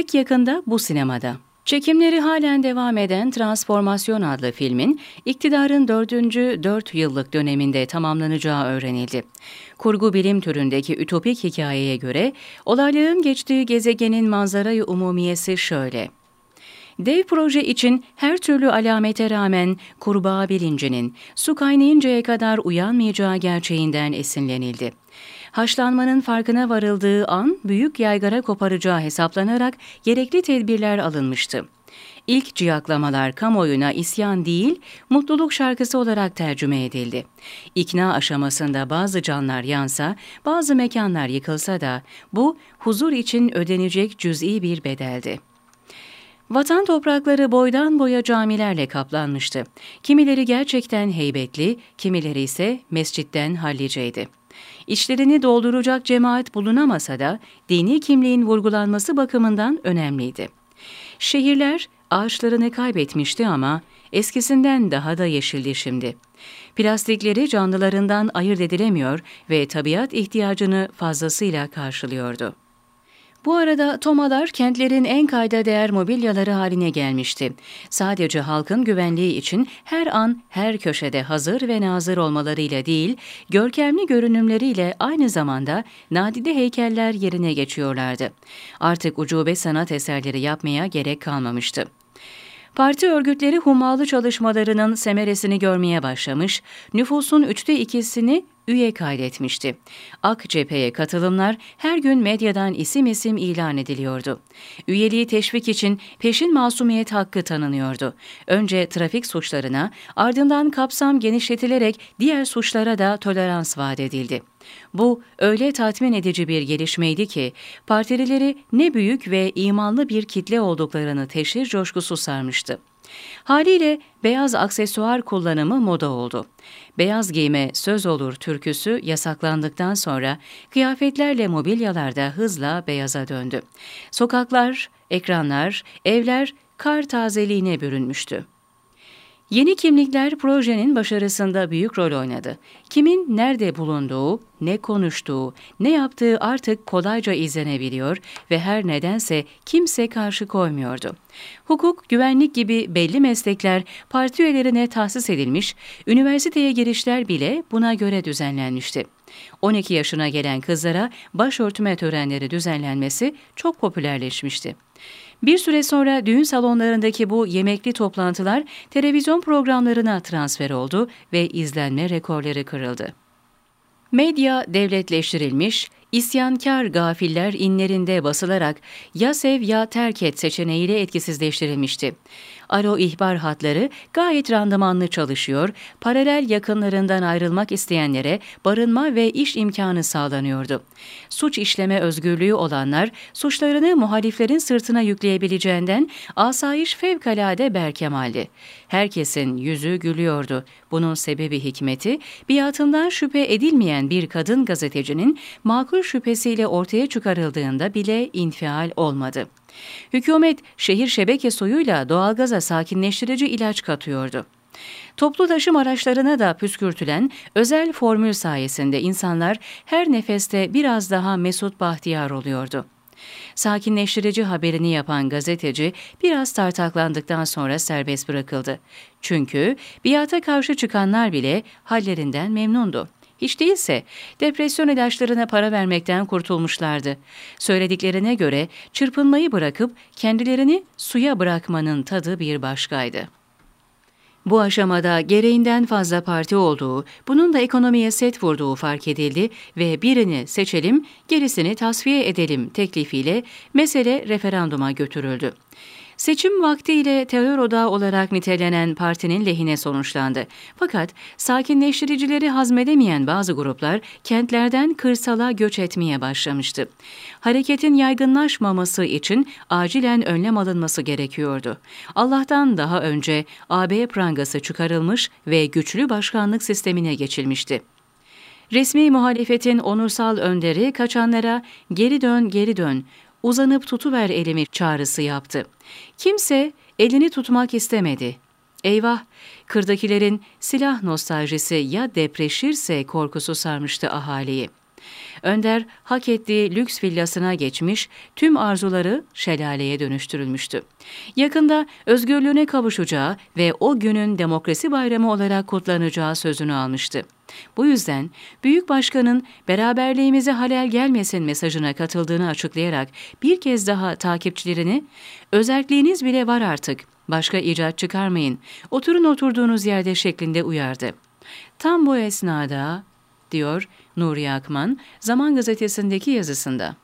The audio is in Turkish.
Pek yakında bu sinemada. Çekimleri halen devam eden Transformasyon adlı filmin iktidarın dördüncü dört yıllık döneminde tamamlanacağı öğrenildi. Kurgu bilim türündeki ütopik hikayeye göre olayların geçtiği gezegenin manzarayı umumiyesi şöyle. Dev proje için her türlü alamete rağmen kurbağa bilincinin su kaynayıncaya kadar uyanmayacağı gerçeğinden esinlenildi. Haşlanmanın farkına varıldığı an büyük yaygara koparacağı hesaplanarak gerekli tedbirler alınmıştı. İlk ciyaklamalar kamuoyuna isyan değil, mutluluk şarkısı olarak tercüme edildi. İkna aşamasında bazı canlar yansa, bazı mekanlar yıkılsa da bu huzur için ödenecek cüz'i bir bedeldi. Vatan toprakları boydan boya camilerle kaplanmıştı. Kimileri gerçekten heybetli, kimileri ise mescitten halliceydi. İçlerini dolduracak cemaat bulunamasa da dini kimliğin vurgulanması bakımından önemliydi. Şehirler ağaçlarını kaybetmişti ama eskisinden daha da yeşildi şimdi. Plastikleri canlılarından ayırt edilemiyor ve tabiat ihtiyacını fazlasıyla karşılıyordu. Bu arada tomalar kentlerin en kayda değer mobilyaları haline gelmişti. Sadece halkın güvenliği için her an her köşede hazır ve nazır olmalarıyla değil, görkemli görünümleriyle aynı zamanda nadide heykeller yerine geçiyorlardı. Artık ucube sanat eserleri yapmaya gerek kalmamıştı. Parti örgütleri hummalı çalışmalarının semeresini görmeye başlamış, nüfusun üçte ikisini üye kaydetmişti. AK cepheye katılımlar her gün medyadan isim isim ilan ediliyordu. Üyeliği teşvik için peşin masumiyet hakkı tanınıyordu. Önce trafik suçlarına, ardından kapsam genişletilerek diğer suçlara da tolerans vaat edildi. Bu öyle tatmin edici bir gelişmeydi ki partilileri ne büyük ve imanlı bir kitle olduklarını teşhir coşkusu sarmıştı. Haliyle beyaz aksesuar kullanımı moda oldu. Beyaz giyme söz olur türküsü yasaklandıktan sonra kıyafetlerle mobilyalarda hızla beyaza döndü. Sokaklar, ekranlar, evler kar tazeliğine bürünmüştü. Yeni kimlikler projenin başarısında büyük rol oynadı. Kimin nerede bulunduğu, ne konuştuğu, ne yaptığı artık kolayca izlenebiliyor ve her nedense kimse karşı koymuyordu. Hukuk, güvenlik gibi belli meslekler parti üyelerine tahsis edilmiş, üniversiteye girişler bile buna göre düzenlenmişti. 12 yaşına gelen kızlara başörtme törenleri düzenlenmesi çok popülerleşmişti. Bir süre sonra düğün salonlarındaki bu yemekli toplantılar televizyon programlarına transfer oldu ve izlenme rekorları kırıldı. Medya devletleştirilmiş, isyankar gafiller inlerinde basılarak ya sev ya terk et seçeneğiyle etkisizleştirilmişti. Alo ihbar hatları gayet randımanlı çalışıyor, paralel yakınlarından ayrılmak isteyenlere barınma ve iş imkanı sağlanıyordu. Suç işleme özgürlüğü olanlar suçlarını muhaliflerin sırtına yükleyebileceğinden asayiş fevkalade berkemaldi. Herkesin yüzü gülüyordu. Bunun sebebi hikmeti, biatından şüphe edilmeyen bir kadın gazetecinin makul şüphesiyle ortaya çıkarıldığında bile infial olmadı. Hükümet şehir şebeke suyuyla doğalgaza sakinleştirici ilaç katıyordu. Toplu taşım araçlarına da püskürtülen özel formül sayesinde insanlar her nefeste biraz daha mesut bahtiyar oluyordu. Sakinleştirici haberini yapan gazeteci biraz tartaklandıktan sonra serbest bırakıldı. Çünkü biata karşı çıkanlar bile hallerinden memnundu. Hiç değilse depresyon ilaçlarına para vermekten kurtulmuşlardı. Söylediklerine göre çırpınmayı bırakıp kendilerini suya bırakmanın tadı bir başkaydı. Bu aşamada gereğinden fazla parti olduğu, bunun da ekonomiye set vurduğu fark edildi ve birini seçelim, gerisini tasfiye edelim teklifiyle mesele referanduma götürüldü. Seçim vaktiyle terör odağı olarak nitelenen partinin lehine sonuçlandı. Fakat sakinleştiricileri hazmedemeyen bazı gruplar kentlerden kırsala göç etmeye başlamıştı. Hareketin yaygınlaşmaması için acilen önlem alınması gerekiyordu. Allah'tan daha önce AB prangası çıkarılmış ve güçlü başkanlık sistemine geçilmişti. Resmi muhalefetin onursal önderi kaçanlara geri dön geri dön uzanıp tutuver elimi çağrısı yaptı. Kimse elini tutmak istemedi. Eyvah, kırdakilerin silah nostaljisi ya depreşirse korkusu sarmıştı ahaliyi. Önder hak ettiği lüks villasına geçmiş, tüm arzuları şelaleye dönüştürülmüştü. Yakında özgürlüğüne kavuşacağı ve o günün demokrasi bayramı olarak kutlanacağı sözünü almıştı. Bu yüzden Büyük Başkan'ın beraberliğimize halel gelmesin mesajına katıldığını açıklayarak bir kez daha takipçilerini özelliğiniz bile var artık, başka icat çıkarmayın, oturun oturduğunuz yerde şeklinde uyardı. Tam bu esnada, diyor Nuri Akman, Zaman Gazetesi'ndeki yazısında.